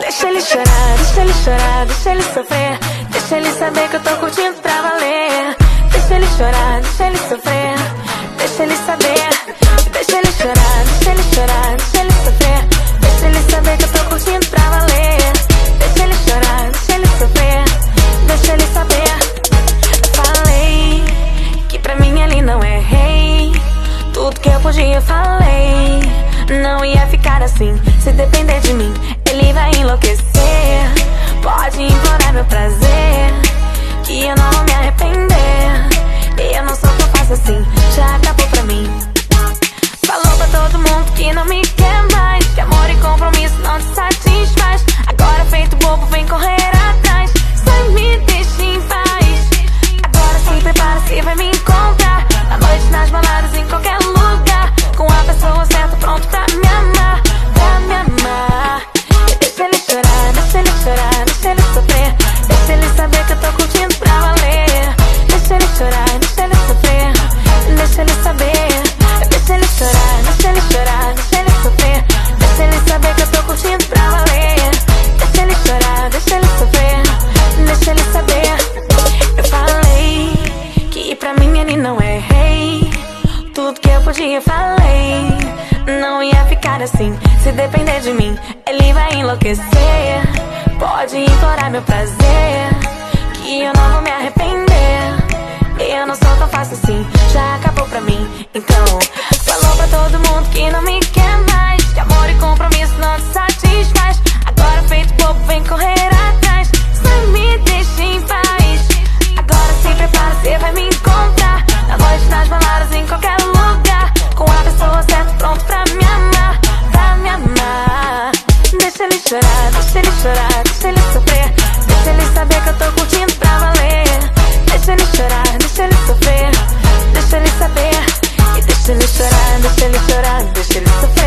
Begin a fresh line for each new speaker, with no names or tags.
Deixa ele chorar, deixa ele chorar, deixa ele sofrer. Deixa ele saber que eu tô curtindo pra valer. Deixa ele chorar, deixa ele sofrer. Deixa ele saber. que eu podia falei Não ia ficar assim. Se depender de mim, ele vai enlouquecer. Pode implorar meu prazer Que eu não É errei Tudo que eu podia falei. Não ia ficar assim. Se depender de mim, ele vai enlouquecer. Pode implorar meu prazer Que eu não vou me arrepender. Eu não sou tão fácil assim. Já acabou pra mim, então. Falou pra todo mundo que não me quer. Estoy llorando, estoy llorando, estoy.